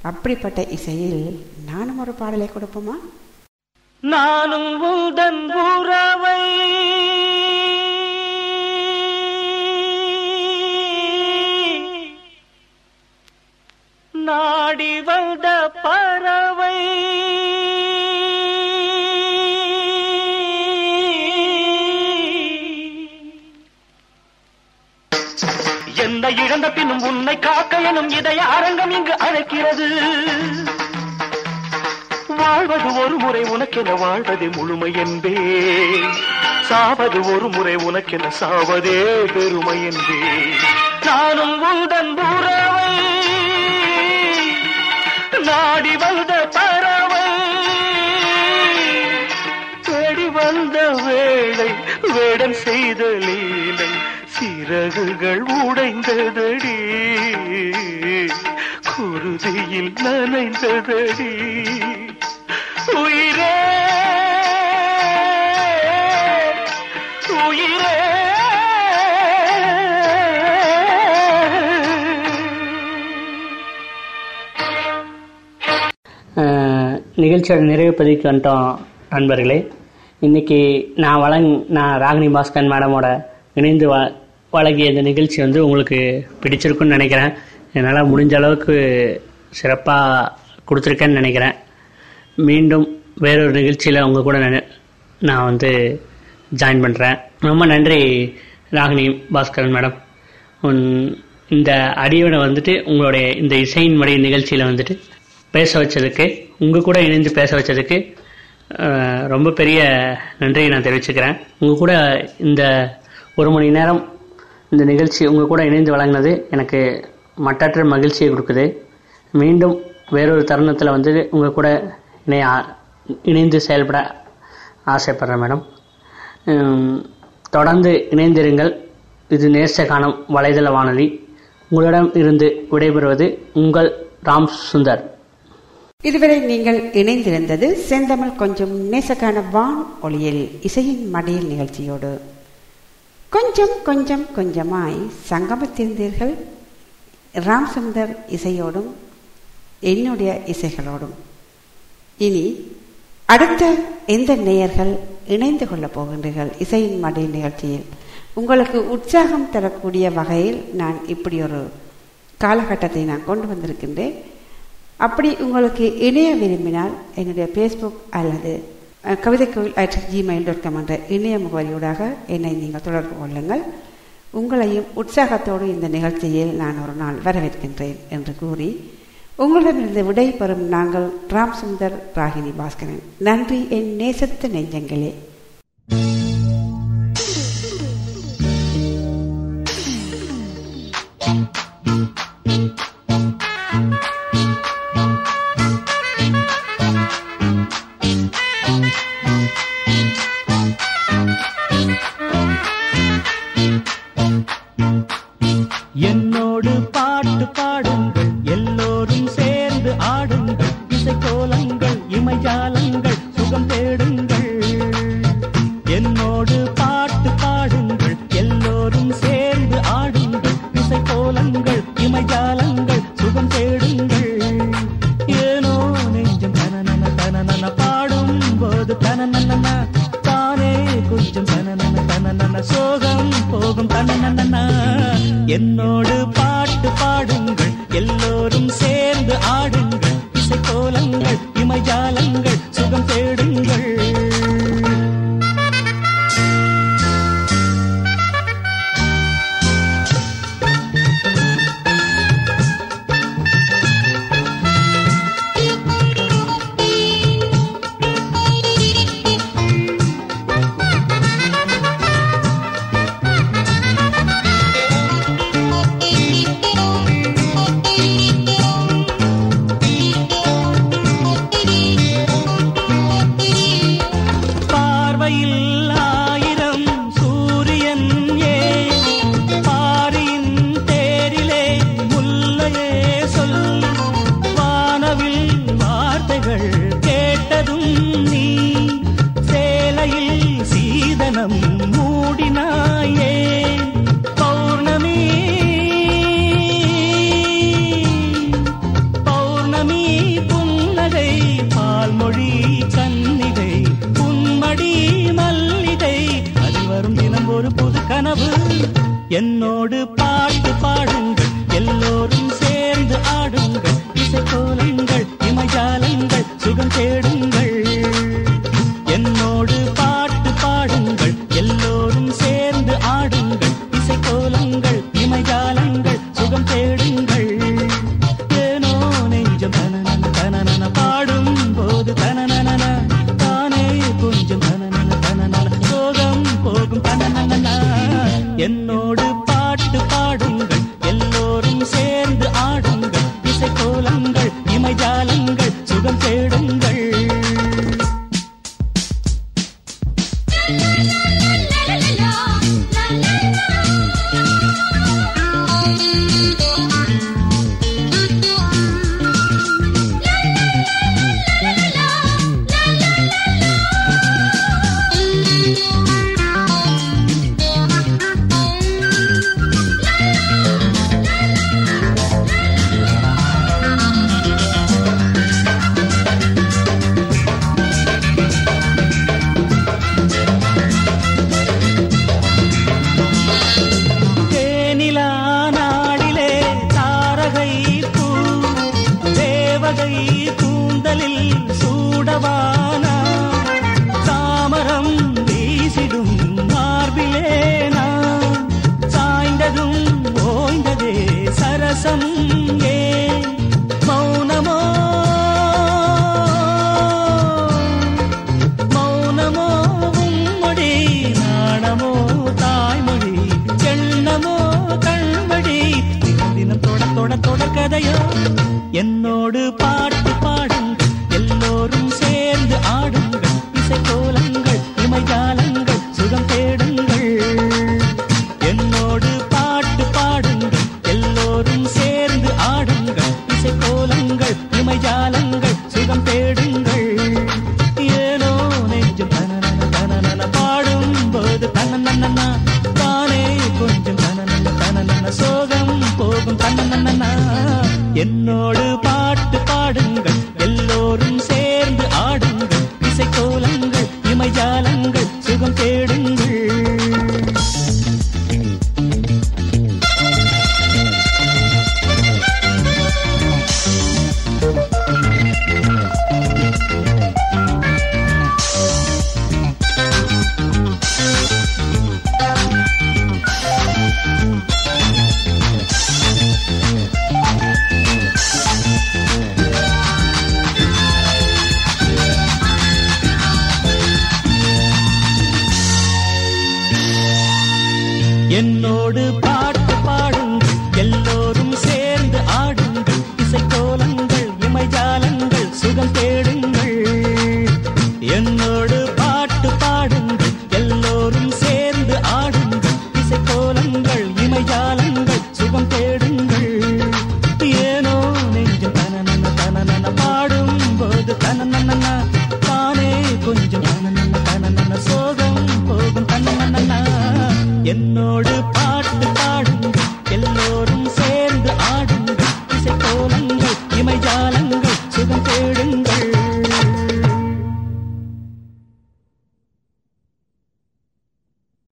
அப்படிப்பட்ட இசையில் நானும் ஒரு பாடலை கொடுப்போமா? நானும் உந்தன் உறவை நாடி வந்த பறவை. என்னை இழந்த பின்னும் உன்னை காக்க எனும் இதய அரங்கம் இங்கு அழைக்கிறது. வாழ்வது ஒரு முறை உனக்கென வாழ்வதே முழுமை என்பே. சாவது ஒரு முறை உனக்கென சாவதே பெருமை என்பே. நானும் உந்தன் உறவை நாடி வந்த பறவை. தேடி வந்த வேளை வேடம் செய்த லீலை சிறகுகள் உடைந்ததடி. குருதியில் நனைந்ததடி. நிகழ்ச்சியோட நிறைவு பதிவுக்கு வந்துட்டோம் நண்பர்களே. இன்றைக்கி நான் வழங் நான் ராகினி பாஸ்கன் மேடமோட இணைந்து வ வழங்கிய இந்த நிகழ்ச்சி வந்து உங்களுக்கு பிடிச்சிருக்குன்னு நினைக்கிறேன். என்னால் முடிஞ்ச அளவுக்கு சிறப்பாக கொடுத்துருக்கேன்னு நினைக்கிறேன். மீண்டும் வேறொரு நிகழ்ச்சியில் உங்கள் கூட நான் நான் வந்து ஜாயின் பண்ணுறேன் ரொம்ப நன்றி ராகினி பாஸ்கரன் மேடம். உன் இந்த அடியோட வந்துட்டு உங்களுடைய இந்த இசையின் மடி நிகழ்ச்சியில் வந்துட்டு பேச வச்சதுக்கு உங்கள் கூட இணைந்து பேச வச்சதுக்கு ரொம்ப பெரிய நன்றியை நான் தெரிவிச்சுக்கிறேன். உங்கள் கூட இந்த ஒரு மணி நேரம் இந்த நிகழ்ச்சி உங்கள் கூட இணைந்து வழங்கினது எனக்கு மட்டற்ற மகிழ்ச்சியை கொடுக்குது. மீண்டும் வேறொரு தருணத்தில் வந்து உங்கள் கூட இணைய இணைந்து செயல்பட ஆசைப்படுறேன் மேடம். தொடர்ந்து இணைந்திருங்கள். இது நேச காணும் வலைதள வானொலி. உங்களிடம் இருந்து விடைபெறுவது உங்கள் ராம் சுந்தர். இதுவரை நீங்கள் இணைந்திருந்தது செந்தமிழ் கொஞ்சம் நேசக்கான வான் ஒளியில் இசையின் மடியில் நிகழ்ச்சியோடு. கொஞ்சம் கொஞ்சம் கொஞ்சமாய் சங்கமத்திருந்தீர்கள். ராம்சுந்தர் இசையோடும் என்னுடைய இசைகளோடும். இனி அடுத்த எந்த நேயர்கள் இணைந்து கொள்ளப் போகின்றீர்கள் இசையின் மடியில் நிகழ்ச்சியில்? உங்களுக்கு உற்சாகம் தரக்கூடிய வகையில் நான் இப்படி ஒரு காலகட்டத்தை நான் கொண்டு வந்திருக்கின்றேன். அப்படி உங்களுக்கு இணைய விரும்பினால் என்னுடைய ஃபேஸ்புக் அல்லது Kavithaikovil at Gmail dot com என்ற இணைய முகவரியூடாக என்னை நீங்கள் தொடர்பு கொள்ளுங்கள். உங்களையும் உற்சாகத்தோடு இந்த நிகழ்ச்சியில் நான் ஒரு நாள் வரவேற்கின்றேன் என்று கூறி உங்களிடமிருந்து விடை பெறும் நாங்கள் ராம் சுந்தர் ராகினி பாஸ்கரன். நன்றி என் நேசத்து நெஞ்சங்களே. என்னோடு தொட என்னோடு பாட